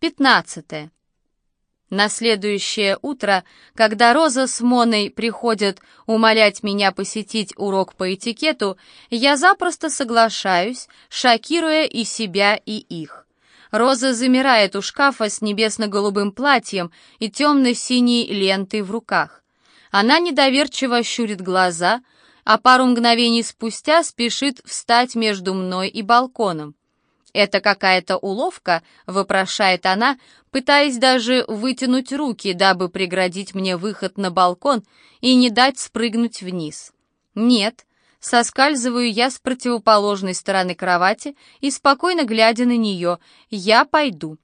15. На следующее утро, когда Роза с Моной приходят умолять меня посетить урок по этикету, я запросто соглашаюсь, шокируя и себя, и их. Роза замирает у шкафа с небесно-голубым платьем и темно-синей лентой в руках. Она недоверчиво щурит глаза, а пару мгновений спустя спешит встать между мной и балконом. «Это какая-то уловка?» — вопрошает она, пытаясь даже вытянуть руки, дабы преградить мне выход на балкон и не дать спрыгнуть вниз. «Нет», соскальзываю я с противоположной стороны кровати и, спокойно глядя на нее, я пойду.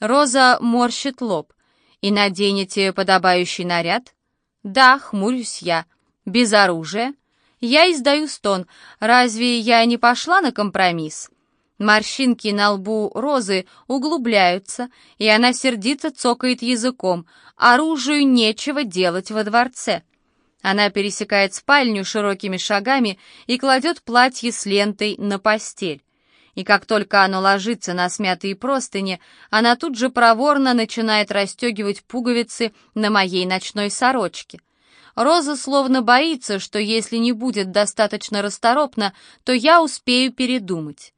Роза морщит лоб. «И наденете подобающий наряд?» «Да», — хмурюсь я. «Без оружия?» Я издаю стон. «Разве я не пошла на компромисс?» Морщинки на лбу Розы углубляются, и она сердито цокает языком. Оружию нечего делать во дворце. Она пересекает спальню широкими шагами и кладет платье с лентой на постель. И как только оно ложится на смятые простыни, она тут же проворно начинает расстегивать пуговицы на моей ночной сорочке. Роза словно боится, что если не будет достаточно расторопна, то я успею передумать.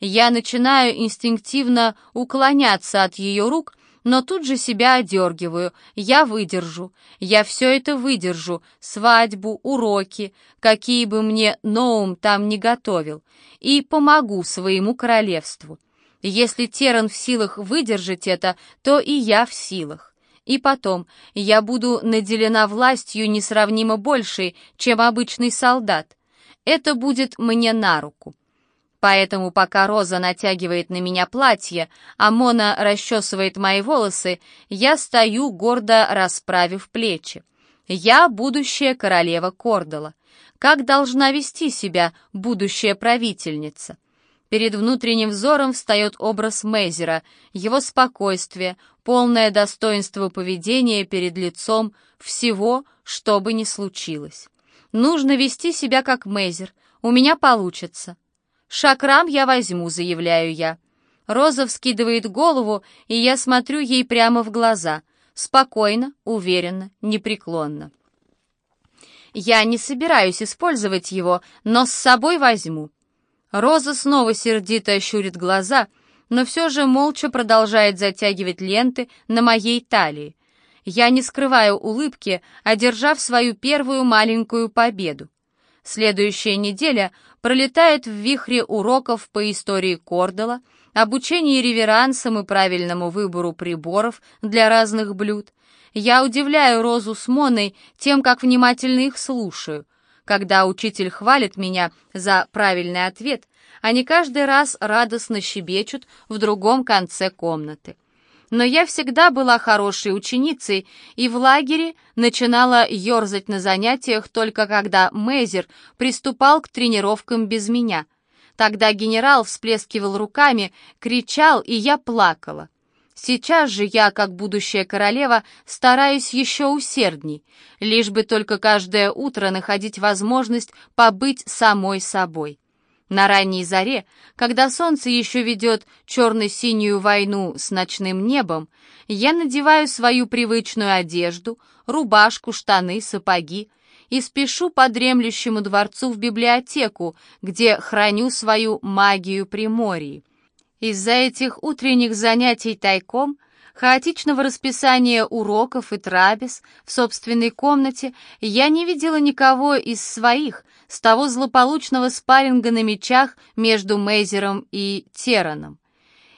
Я начинаю инстинктивно уклоняться от ее рук, но тут же себя одергиваю. Я выдержу. Я все это выдержу. Свадьбу, уроки, какие бы мне Ноум там не готовил. И помогу своему королевству. Если Теран в силах выдержать это, то и я в силах. И потом, я буду наделена властью несравнимо большей, чем обычный солдат. Это будет мне на руку. Поэтому пока Роза натягивает на меня платье, а Мона расчесывает мои волосы, я стою, гордо расправив плечи. Я будущая королева Кордала. Как должна вести себя будущая правительница? Перед внутренним взором встает образ Мейзера, его спокойствие, полное достоинство поведения перед лицом всего, что бы ни случилось. Нужно вести себя как Мейзер, у меня получится. «Шакрам я возьму», — заявляю я. Роза вскидывает голову, и я смотрю ей прямо в глаза. Спокойно, уверенно, непреклонно. Я не собираюсь использовать его, но с собой возьму. Роза снова сердито ощурит глаза, но все же молча продолжает затягивать ленты на моей талии. Я не скрываю улыбки, одержав свою первую маленькую победу. Следующая неделя пролетает в вихре уроков по истории Кордала, обучении реверансам и правильному выбору приборов для разных блюд. Я удивляю Розу с Моной тем, как внимательно их слушаю. Когда учитель хвалит меня за правильный ответ, они каждый раз радостно щебечут в другом конце комнаты но я всегда была хорошей ученицей и в лагере начинала ерзать на занятиях только когда Мейзер приступал к тренировкам без меня. Тогда генерал всплескивал руками, кричал, и я плакала. Сейчас же я, как будущая королева, стараюсь еще усердней, лишь бы только каждое утро находить возможность побыть самой собой. На ранней заре, когда солнце еще ведет черно-синюю войну с ночным небом, я надеваю свою привычную одежду, рубашку, штаны, сапоги и спешу по дремлющему дворцу в библиотеку, где храню свою магию Приморья. Из-за этих утренних занятий тайком – хаотичного расписания уроков и трапез в собственной комнате я не видела никого из своих с того злополучного спарринга на мечах между Мейзером и Тераном.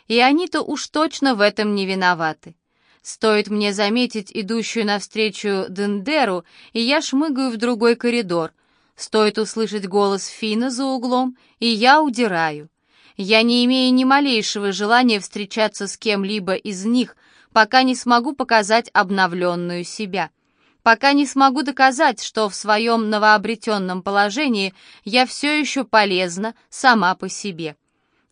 И они-то уж точно в этом не виноваты. Стоит мне заметить идущую навстречу Дендеру, и я шмыгаю в другой коридор. Стоит услышать голос Фина за углом, и я удираю. Я не имею ни малейшего желания встречаться с кем-либо из них, пока не смогу показать обновленную себя. Пока не смогу доказать, что в своем новообретенном положении я все еще полезна сама по себе.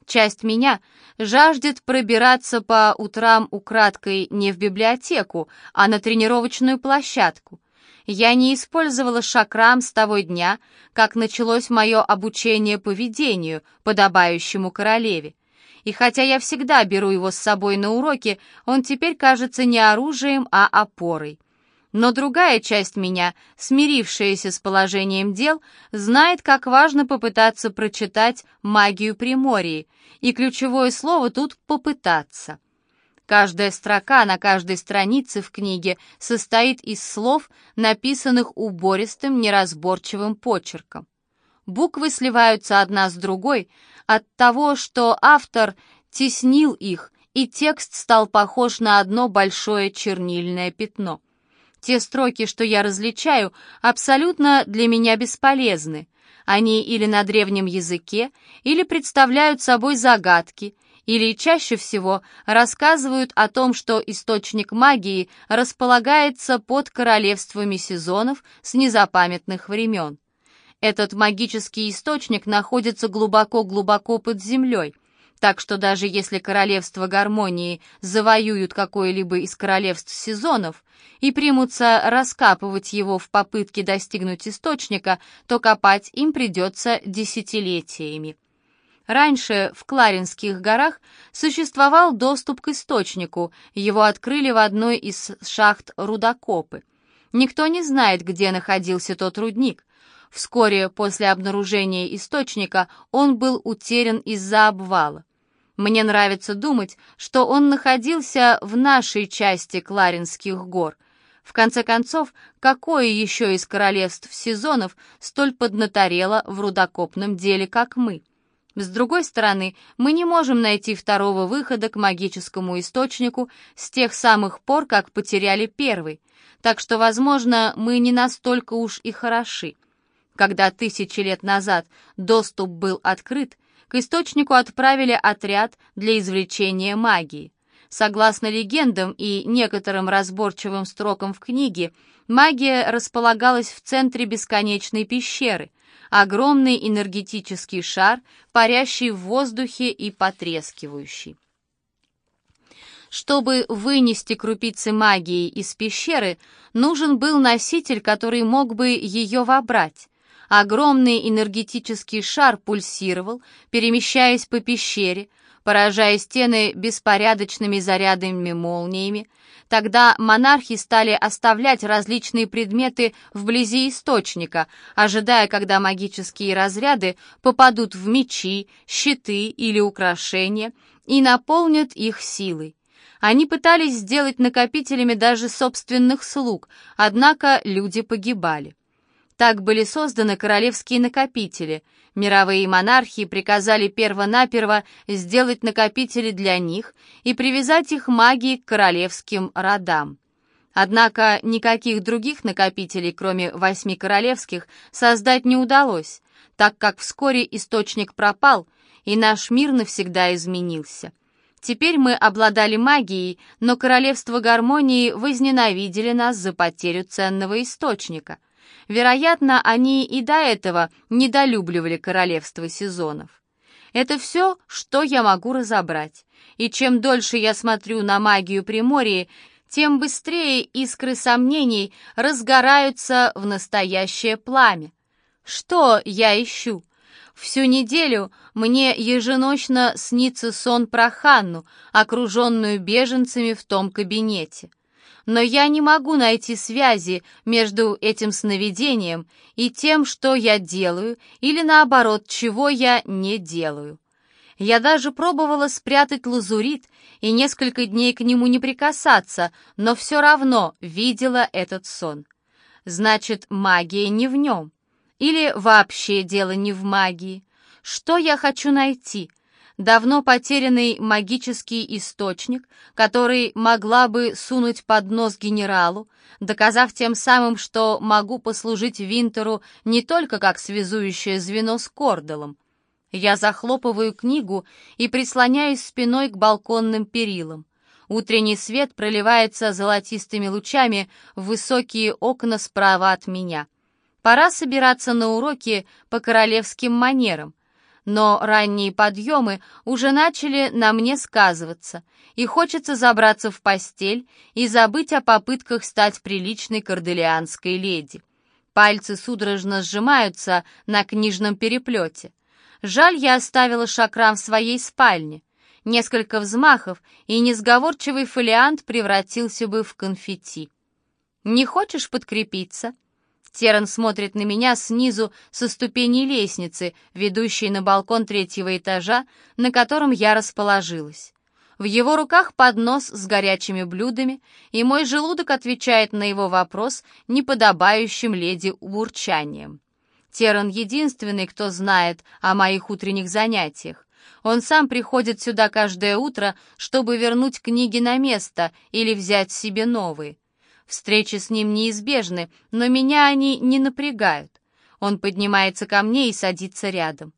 Часть меня жаждет пробираться по утрам украдкой не в библиотеку, а на тренировочную площадку. Я не использовала шакрам с того дня, как началось мое обучение поведению, подобающему королеве. и хотя я всегда беру его с собой на уроки, он теперь кажется не оружием, а опорой. Но другая часть меня, смирившаяся с положением дел, знает, как важно попытаться прочитать магию Приморья, и ключевое слово тут «попытаться». Каждая строка на каждой странице в книге состоит из слов, написанных убористым, неразборчивым почерком. Буквы сливаются одна с другой от того, что автор теснил их, и текст стал похож на одно большое чернильное пятно. Те строки, что я различаю, абсолютно для меня бесполезны. Они или на древнем языке, или представляют собой загадки, или чаще всего рассказывают о том, что источник магии располагается под королевствами сезонов с незапамятных времен. Этот магический источник находится глубоко-глубоко под землей, так что даже если королевство гармонии завоюют какое-либо из королевств сезонов и примутся раскапывать его в попытке достигнуть источника, то копать им придется десятилетиями. Раньше в Кларинских горах существовал доступ к источнику, его открыли в одной из шахт рудокопы. Никто не знает, где находился тот рудник. Вскоре после обнаружения источника он был утерян из-за обвала. Мне нравится думать, что он находился в нашей части Кларинских гор. В конце концов, какое еще из королевств сезонов столь поднаторело в рудокопном деле, как мы? С другой стороны, мы не можем найти второго выхода к магическому источнику с тех самых пор, как потеряли первый, так что, возможно, мы не настолько уж и хороши. Когда тысячи лет назад доступ был открыт, к источнику отправили отряд для извлечения магии. Согласно легендам и некоторым разборчивым строкам в книге, магия располагалась в центре бесконечной пещеры, огромный энергетический шар, парящий в воздухе и потрескивающий. Чтобы вынести крупицы магии из пещеры, нужен был носитель, который мог бы ее вобрать. Огромный энергетический шар пульсировал, перемещаясь по пещере, поражая стены беспорядочными зарядами молниями. Тогда монархи стали оставлять различные предметы вблизи источника, ожидая, когда магические разряды попадут в мечи, щиты или украшения и наполнят их силой. Они пытались сделать накопителями даже собственных слуг, однако люди погибали. Так были созданы королевские накопители. Мировые монархии приказали перво-наперво сделать накопители для них и привязать их магией к королевским родам. Однако никаких других накопителей, кроме восьми королевских, создать не удалось, так как вскоре источник пропал, и наш мир навсегда изменился. Теперь мы обладали магией, но королевство гармонии возненавидели нас за потерю ценного источника — Вероятно, они и до этого недолюбливали королевство сезонов. Это все, что я могу разобрать. И чем дольше я смотрю на магию Приморья, тем быстрее искры сомнений разгораются в настоящее пламя. Что я ищу? Всю неделю мне еженочно снится сон про Ханну, окруженную беженцами в том кабинете но я не могу найти связи между этим сновидением и тем, что я делаю, или наоборот, чего я не делаю. Я даже пробовала спрятать лазурит и несколько дней к нему не прикасаться, но все равно видела этот сон. Значит, магия не в нем. Или вообще дело не в магии. Что я хочу найти? Давно потерянный магический источник, который могла бы сунуть под нос генералу, доказав тем самым, что могу послужить Винтеру не только как связующее звено с Кордалом. Я захлопываю книгу и прислоняюсь спиной к балконным перилам. Утренний свет проливается золотистыми лучами в высокие окна справа от меня. Пора собираться на уроки по королевским манерам но ранние подъемы уже начали на мне сказываться, и хочется забраться в постель и забыть о попытках стать приличной корделианской леди. Пальцы судорожно сжимаются на книжном переплете. Жаль, я оставила шакрам в своей спальне. Несколько взмахов, и несговорчивый фолиант превратился бы в конфетти. «Не хочешь подкрепиться?» Теран смотрит на меня снизу со ступеней лестницы, ведущей на балкон третьего этажа, на котором я расположилась. В его руках поднос с горячими блюдами, и мой желудок отвечает на его вопрос неподобающим леди урчанием. Теран единственный, кто знает о моих утренних занятиях. Он сам приходит сюда каждое утро, чтобы вернуть книги на место или взять себе новые. Встречи с ним неизбежны, но меня они не напрягают. Он поднимается ко мне и садится рядом.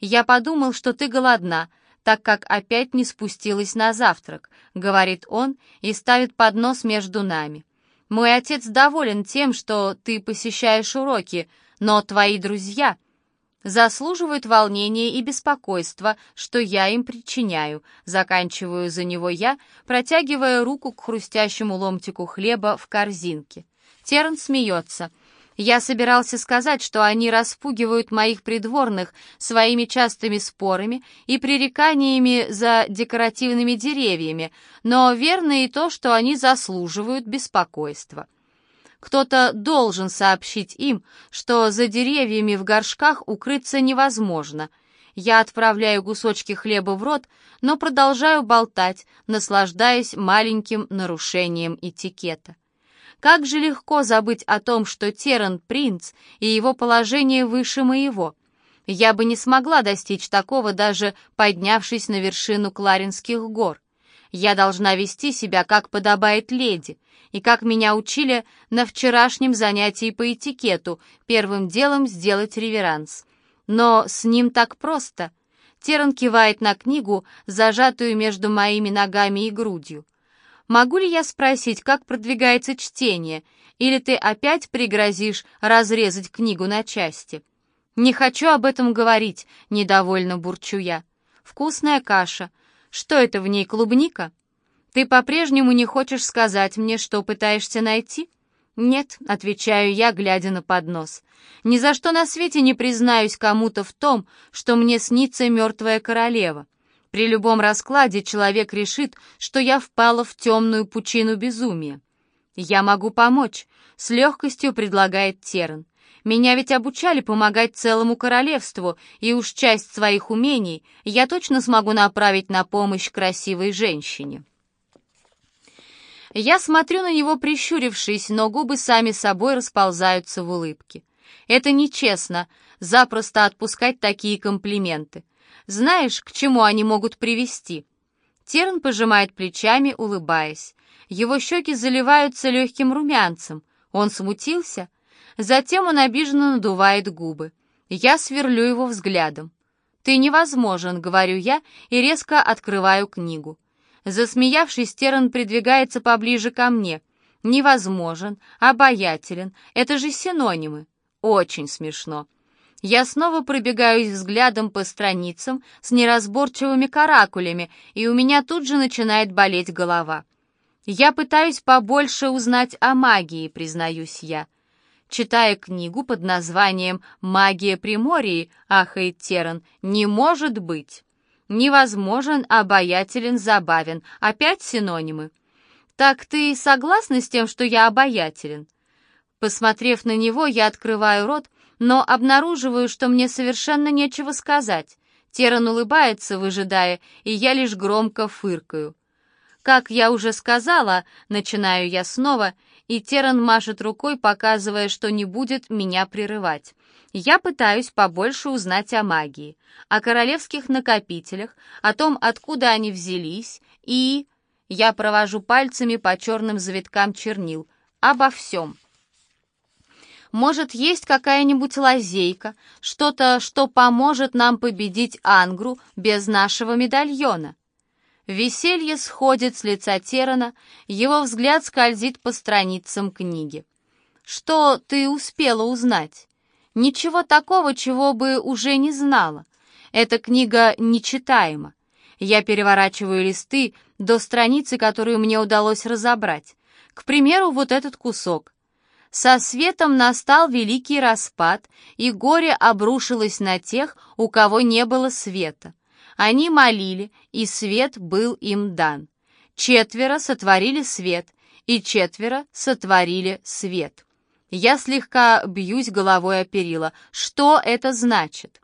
«Я подумал, что ты голодна, так как опять не спустилась на завтрак», — говорит он и ставит поднос между нами. «Мой отец доволен тем, что ты посещаешь уроки, но твои друзья...» заслуживают волнения и беспокойства, что я им причиняю. Заканчиваю за него я, протягивая руку к хрустящему ломтику хлеба в корзинке. Терн смеется. Я собирался сказать, что они распугивают моих придворных своими частыми спорами и пререканиями за декоративными деревьями, но верно и то, что они заслуживают беспокойства. Кто-то должен сообщить им, что за деревьями в горшках укрыться невозможно. Я отправляю кусочки хлеба в рот, но продолжаю болтать, наслаждаясь маленьким нарушением этикета. Как же легко забыть о том, что Теран — принц, и его положение выше моего. Я бы не смогла достичь такого, даже поднявшись на вершину Кларинских гор. Я должна вести себя, как подобает леди, и как меня учили на вчерашнем занятии по этикету, первым делом сделать реверанс. Но с ним так просто. Теран кивает на книгу, зажатую между моими ногами и грудью. Могу ли я спросить, как продвигается чтение, или ты опять пригрозишь разрезать книгу на части? Не хочу об этом говорить, недовольно бурчу я. Вкусная каша — что это в ней, клубника? Ты по-прежнему не хочешь сказать мне, что пытаешься найти? Нет, отвечаю я, глядя на поднос. Ни за что на свете не признаюсь кому-то в том, что мне снится мертвая королева. При любом раскладе человек решит, что я впала в темную пучину безумия. «Я могу помочь», — с легкостью предлагает Терн. Меня ведь обучали помогать целому королевству, и уж часть своих умений я точно смогу направить на помощь красивой женщине. Я смотрю на него, прищурившись, но губы сами собой расползаются в улыбке. Это нечестно, запросто отпускать такие комплименты. Знаешь, к чему они могут привести? Терн пожимает плечами, улыбаясь. Его щеки заливаются легким румянцем. Он смутился? Затем он обиженно надувает губы. Я сверлю его взглядом. «Ты невозможен», — говорю я и резко открываю книгу. Засмеявшись, Теран придвигается поближе ко мне. «Невозможен», «обаятелен» — это же синонимы. Очень смешно. Я снова пробегаюсь взглядом по страницам с неразборчивыми каракулями, и у меня тут же начинает болеть голова. Я пытаюсь побольше узнать о магии, признаюсь я. Читая книгу под названием «Магия Приморья», ахает Теран, «не может быть». Невозможен, обаятелен, забавен. Опять синонимы. Так ты согласна с тем, что я обаятелен? Посмотрев на него, я открываю рот, но обнаруживаю, что мне совершенно нечего сказать. Теран улыбается, выжидая, и я лишь громко фыркаю. Как я уже сказала, начинаю я снова, и Теран машет рукой, показывая, что не будет меня прерывать. Я пытаюсь побольше узнать о магии, о королевских накопителях, о том, откуда они взялись, и... Я провожу пальцами по черным завиткам чернил. Обо всем. Может, есть какая-нибудь лазейка, что-то, что поможет нам победить Ангру без нашего медальона? Веселье сходит с лица Терана, его взгляд скользит по страницам книги. «Что ты успела узнать?» «Ничего такого, чего бы уже не знала. Эта книга нечитаема. Я переворачиваю листы до страницы, которую мне удалось разобрать. К примеру, вот этот кусок. Со светом настал великий распад, и горе обрушилось на тех, у кого не было света. Они молили, и свет был им дан. Четверо сотворили свет, и четверо сотворили свет. Я слегка бьюсь головой о перила. Что это значит?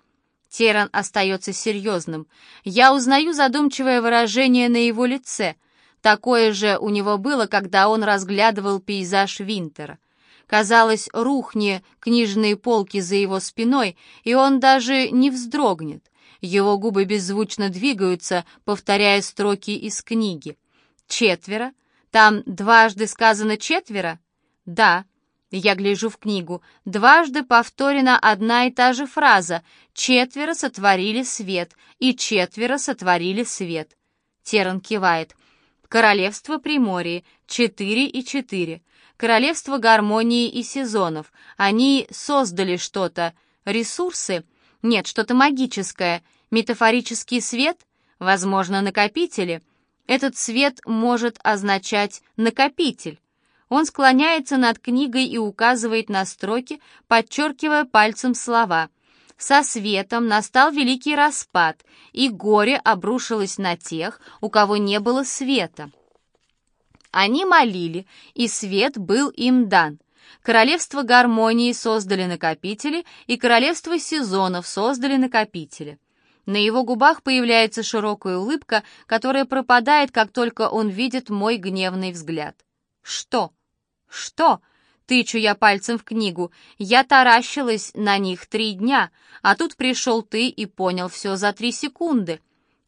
Теран остается серьезным. Я узнаю задумчивое выражение на его лице. Такое же у него было, когда он разглядывал пейзаж Винтера. Казалось, рухни книжные полки за его спиной, и он даже не вздрогнет. Его губы беззвучно двигаются, повторяя строки из книги. «Четверо? Там дважды сказано четверо?» «Да». Я гляжу в книгу. Дважды повторена одна и та же фраза «Четверо сотворили свет» и «Четверо сотворили свет». Теран кивает. Королевство Приморье, четыре и четыре. Королевство гармонии и сезонов. Они создали что-то. Ресурсы? Нет, что-то магическое. Метафорический свет? Возможно, накопители. Этот свет может означать «накопитель». Он склоняется над книгой и указывает на строки, подчеркивая пальцем слова. Со светом настал великий распад, и горе обрушилось на тех, у кого не было света. Они молили, и свет был им дан. Королевство гармонии создали накопители, и королевство сезонов создали накопители. На его губах появляется широкая улыбка, которая пропадает, как только он видит мой гневный взгляд. «Что?» «Что?» — тычу я пальцем в книгу. «Я таращилась на них три дня, а тут пришел ты и понял все за три секунды».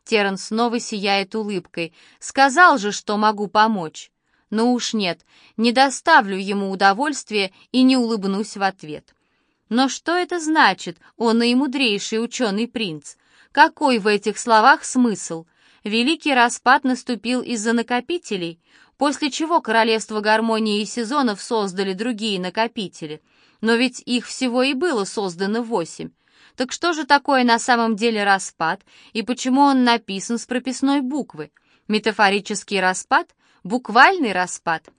Террен снова сияет улыбкой. «Сказал же, что могу помочь». Но уж нет, не доставлю ему удовольствия и не улыбнусь в ответ. Но что это значит, он наимудрейший ученый принц? Какой в этих словах смысл? Великий распад наступил из-за накопителей — после чего Королевство Гармонии и Сезонов создали другие накопители. Но ведь их всего и было создано восемь. Так что же такое на самом деле распад, и почему он написан с прописной буквы? Метафорический распад? Буквальный распад?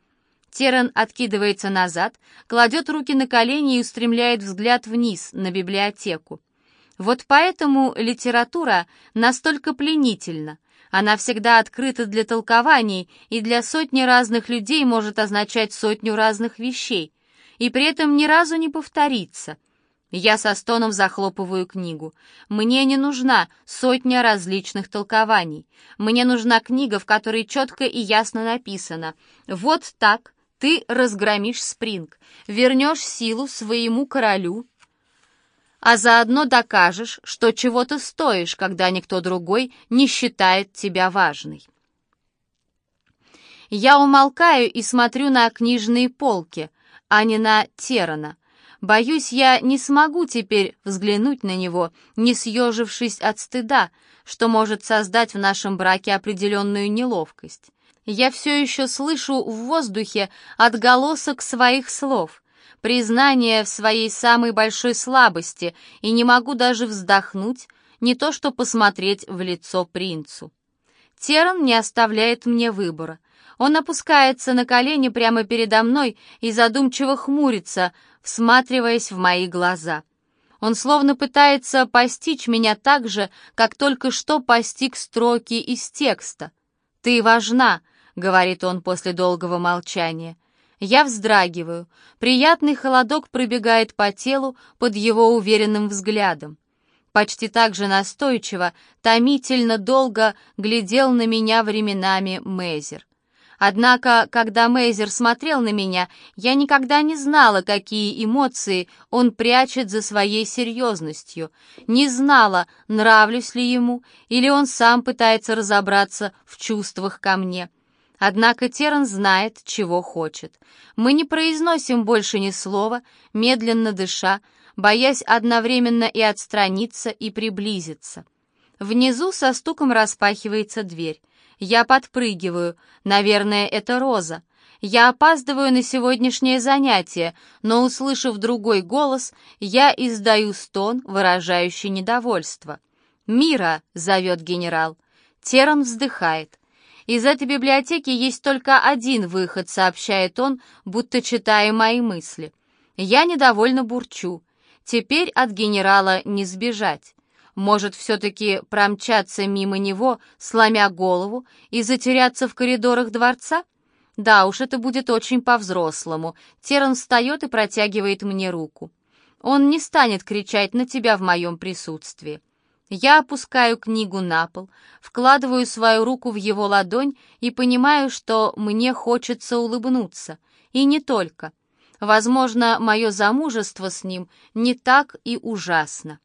Теран откидывается назад, кладет руки на колени и устремляет взгляд вниз, на библиотеку. Вот поэтому литература настолько пленительна. Она всегда открыта для толкований и для сотни разных людей может означать сотню разных вещей, и при этом ни разу не повторится. Я со стоном захлопываю книгу. Мне не нужна сотня различных толкований. Мне нужна книга, в которой четко и ясно написано «Вот так ты разгромишь Спринг, вернешь силу своему королю, а заодно докажешь, что чего-то стоишь, когда никто другой не считает тебя важной. Я умолкаю и смотрю на книжные полки, а не на Терана. Боюсь, я не смогу теперь взглянуть на него, не съежившись от стыда, что может создать в нашем браке определенную неловкость. Я все еще слышу в воздухе отголосок своих слов — признание в своей самой большой слабости и не могу даже вздохнуть, не то что посмотреть в лицо принцу. Теран не оставляет мне выбора. Он опускается на колени прямо передо мной и задумчиво хмурится, всматриваясь в мои глаза. Он словно пытается постичь меня так же, как только что постиг строки из текста. «Ты важна», — говорит он после долгого молчания. Я вздрагиваю. Приятный холодок пробегает по телу под его уверенным взглядом. Почти так же настойчиво, томительно долго глядел на меня временами Мейзер. Однако, когда Мейзер смотрел на меня, я никогда не знала, какие эмоции он прячет за своей серьезностью, не знала, нравлюсь ли ему, или он сам пытается разобраться в чувствах ко мне. Однако Теран знает, чего хочет. Мы не произносим больше ни слова, медленно дыша, боясь одновременно и отстраниться, и приблизиться. Внизу со стуком распахивается дверь. Я подпрыгиваю. Наверное, это Роза. Я опаздываю на сегодняшнее занятие, но, услышав другой голос, я издаю стон, выражающий недовольство. «Мира!» — зовет генерал. Теран вздыхает. «Из этой библиотеки есть только один выход», — сообщает он, будто читая мои мысли. Я недовольно бурчу. Теперь от генерала не сбежать. Может, все-таки промчаться мимо него, сломя голову, и затеряться в коридорах дворца? Да уж, это будет очень по-взрослому. Теран встает и протягивает мне руку. Он не станет кричать на тебя в моем присутствии. Я опускаю книгу на пол, вкладываю свою руку в его ладонь и понимаю, что мне хочется улыбнуться. И не только. Возможно, мое замужество с ним не так и ужасно.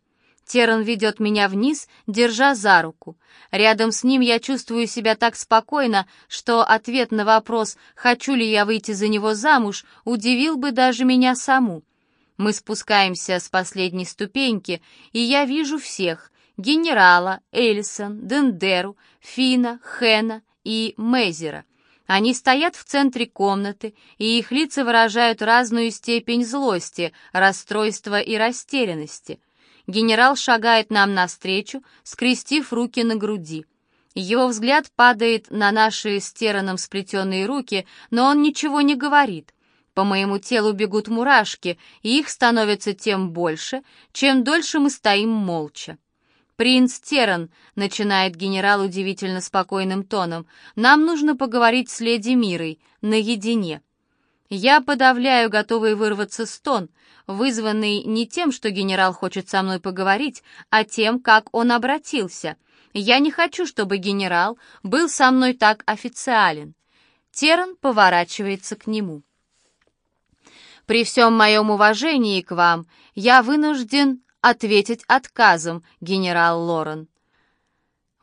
Теран ведет меня вниз, держа за руку. Рядом с ним я чувствую себя так спокойно, что ответ на вопрос, хочу ли я выйти за него замуж, удивил бы даже меня саму. Мы спускаемся с последней ступеньки, и я вижу всех — генерала, Эльсон, Дендеру, Фина, Хена и Мезера. Они стоят в центре комнаты, и их лица выражают разную степень злости, расстройства и растерянности — Генерал шагает нам навстречу, скрестив руки на груди. Его взгляд падает на наши с Тераном сплетенные руки, но он ничего не говорит. По моему телу бегут мурашки, и их становится тем больше, чем дольше мы стоим молча. «Принц Теран», — начинает генерал удивительно спокойным тоном, — «нам нужно поговорить с леди Мирой, наедине». Я подавляю готовый вырваться стон, вызванный не тем, что генерал хочет со мной поговорить, а тем, как он обратился. Я не хочу, чтобы генерал был со мной так официален. Теран поворачивается к нему. «При всем моем уважении к вам я вынужден ответить отказом, генерал Лорен».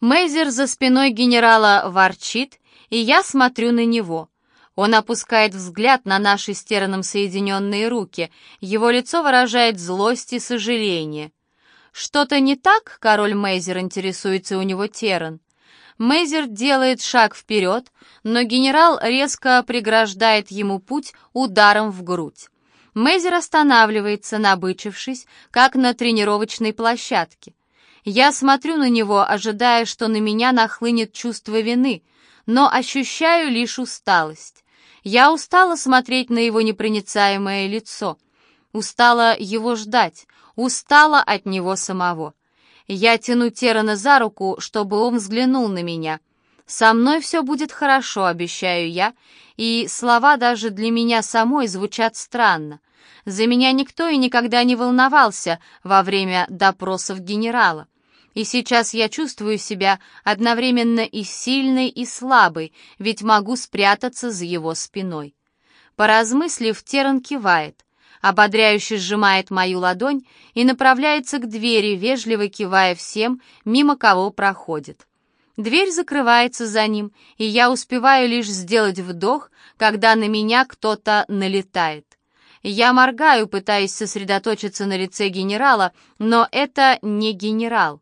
Мейзер за спиной генерала ворчит, и я смотрю на него — он опускает взгляд на наши с соединенные руки. Его лицо выражает злость и сожаление. «Что-то не так?» — король Мейзер интересуется у него Теран. Мейзер делает шаг вперед, но генерал резко преграждает ему путь ударом в грудь. Мейзер останавливается, набычившись, как на тренировочной площадке. Я смотрю на него, ожидая, что на меня нахлынет чувство вины, но ощущаю лишь усталость. Я устала смотреть на его непроницаемое лицо, устала его ждать, устала от него самого. Я тяну Терана за руку, чтобы он взглянул на меня. «Со мной все будет хорошо», — обещаю я, и слова даже для меня самой звучат странно. За меня никто и никогда не волновался во время допросов генерала. И сейчас я чувствую себя одновременно и сильной, и слабой, ведь могу спрятаться за его спиной. Поразмыслив, Теран кивает, ободряюще сжимает мою ладонь и направляется к двери, вежливо кивая всем, мимо кого проходит. Дверь закрывается за ним, и я успеваю лишь сделать вдох, когда на меня кто-то налетает. Я моргаю, пытаясь сосредоточиться на лице генерала, но это не генерал.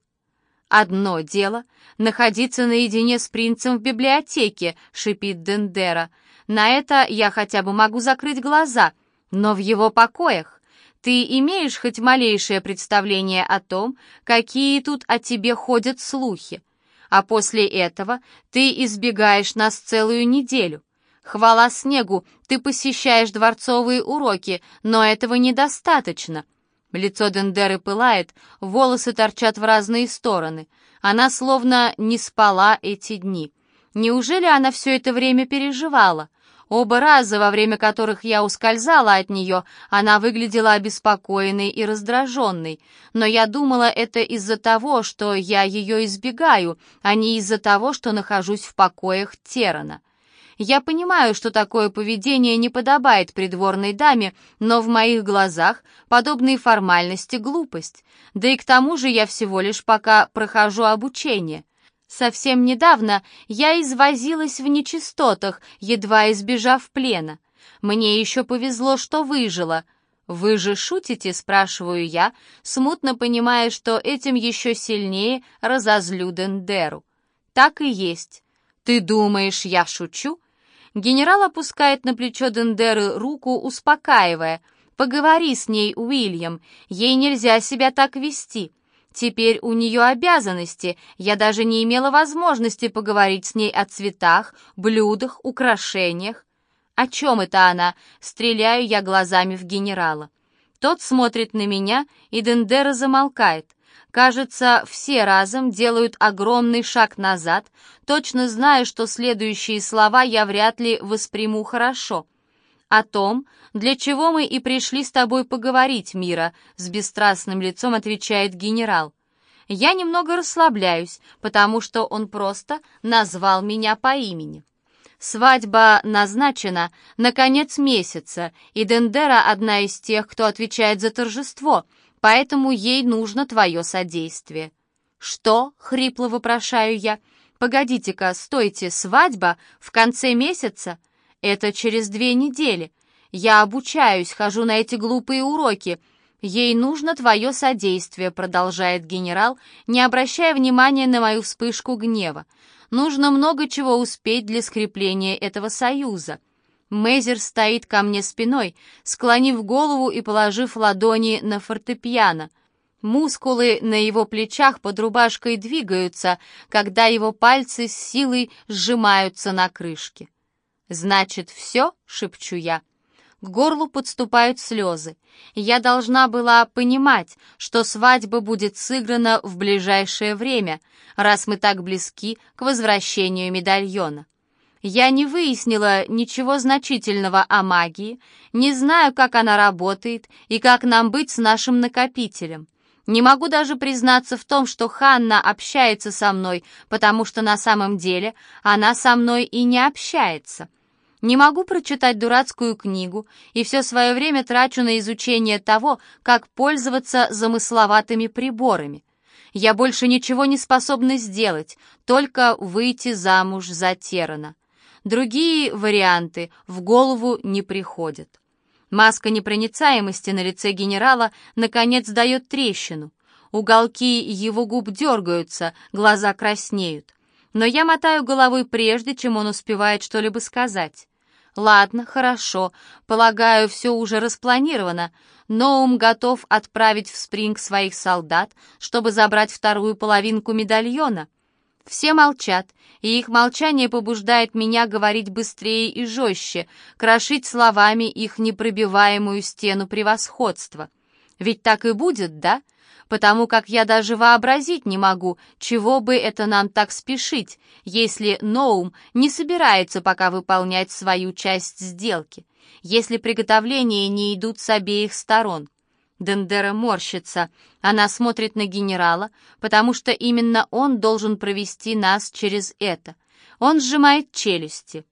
«Одно дело — находиться наедине с принцем в библиотеке», — шипит Дендера. «На это я хотя бы могу закрыть глаза, но в его покоях ты имеешь хоть малейшее представление о том, какие тут о тебе ходят слухи, а после этого ты избегаешь нас целую неделю. Хвала снегу, ты посещаешь дворцовые уроки, но этого недостаточно». Лицо Дендеры пылает, волосы торчат в разные стороны. Она словно не спала эти дни. Неужели она все это время переживала? Оба раза, во время которых я ускользала от нее, она выглядела обеспокоенной и раздраженной. Но я думала, это из-за того, что я ее избегаю, а не из-за того, что нахожусь в покоях Терана. Я понимаю, что такое поведение не подобает придворной даме, но в моих глазах подобные формальности — глупость. Да и к тому же я всего лишь пока прохожу обучение. Совсем недавно я извозилась в нечистотах, едва избежав плена. Мне еще повезло, что выжила. «Вы же шутите?» — спрашиваю я, смутно понимая, что этим еще сильнее разозлю Дендеру. «Так и есть. Ты думаешь, я шучу?» Генерал опускает на плечо Дендеры руку, успокаивая. «Поговори с ней, Уильям, ей нельзя себя так вести. Теперь у нее обязанности, я даже не имела возможности поговорить с ней о цветах, блюдах, украшениях. О чем это она? Стреляю я глазами в генерала. Тот смотрит на меня, и Дендера замолкает. Кажется, все разом делают огромный шаг назад, точно зная, что следующие слова я вряд ли восприму хорошо. О том, для чего мы и пришли с тобой поговорить, Мира, с бесстрастным лицом отвечает генерал. Я немного расслабляюсь, потому что он просто назвал меня по имени. Свадьба назначена на конец месяца, и Дендера одна из тех, кто отвечает за торжество — поэтому ей нужно твое содействие». «Что?» — хрипло вопрошаю я. «Погодите-ка, стойте, свадьба в конце месяца? Это через две недели. Я обучаюсь, хожу на эти глупые уроки. Ей нужно твое содействие», — продолжает генерал, не обращая внимания на мою вспышку гнева. «Нужно много чего успеть для скрепления этого союза». Мейзер стоит ко мне спиной, склонив голову и положив ладони на фортепиано. Мускулы на его плечах под рубашкой двигаются, когда его пальцы с силой сжимаются на крышке. «Значит, все?» — шепчу я. К горлу подступают слезы. Я должна была понимать, что свадьба будет сыграна в ближайшее время, раз мы так близки к возвращению медальона. Я не выяснила ничего значительного о магии, не знаю, как она работает и как нам быть с нашим накопителем. Не могу даже признаться в том, что Ханна общается со мной, потому что на самом деле она со мной и не общается. Не могу прочитать дурацкую книгу и все свое время трачу на изучение того, как пользоваться замысловатыми приборами. Я больше ничего не способна сделать, только выйти замуж за Терана. Другие варианты в голову не приходят. Маска непроницаемости на лице генерала наконец дает трещину. Уголки его губ дергаются, глаза краснеют. Но я мотаю головой прежде, чем он успевает что-либо сказать. Ладно, хорошо, полагаю, все уже распланировано. Ноум готов отправить в Спринг своих солдат, чтобы забрать вторую половинку медальона. Все молчат, и их молчание побуждает меня говорить быстрее и жестче, крошить словами их непробиваемую стену превосходства. Ведь так и будет, да? Потому как я даже вообразить не могу, чего бы это нам так спешить, если Ноум не собирается пока выполнять свою часть сделки, если приготовления не идут с обеих сторон. Дендера морщится. Она смотрит на генерала, потому что именно он должен провести нас через это. Он сжимает челюсти.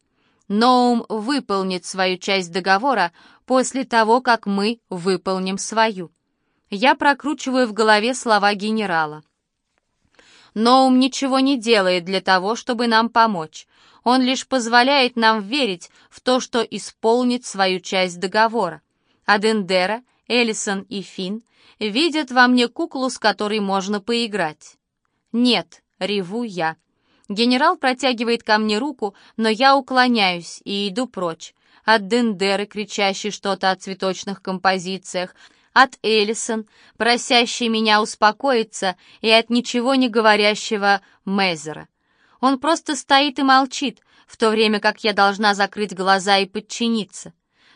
Ноум выполнит свою часть договора после того, как мы выполним свою. Я прокручиваю в голове слова генерала. Ноум ничего не делает для того, чтобы нам помочь. Он лишь позволяет нам верить в то, что исполнит свою часть договора. А Дендера — Эллисон и Финн видят во мне куклу, с которой можно поиграть. Нет, реву я. Генерал протягивает ко мне руку, но я уклоняюсь и иду прочь. От Дендеры, кричащей что-то о цветочных композициях, от Эллисон, просящей меня успокоиться, и от ничего не говорящего Мезера. Он просто стоит и молчит, в то время как я должна закрыть глаза и подчиниться.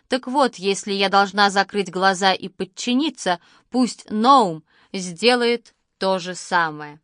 Так вот, если я должна закрыть глаза и подчиниться, пусть Ноум сделает то же самое.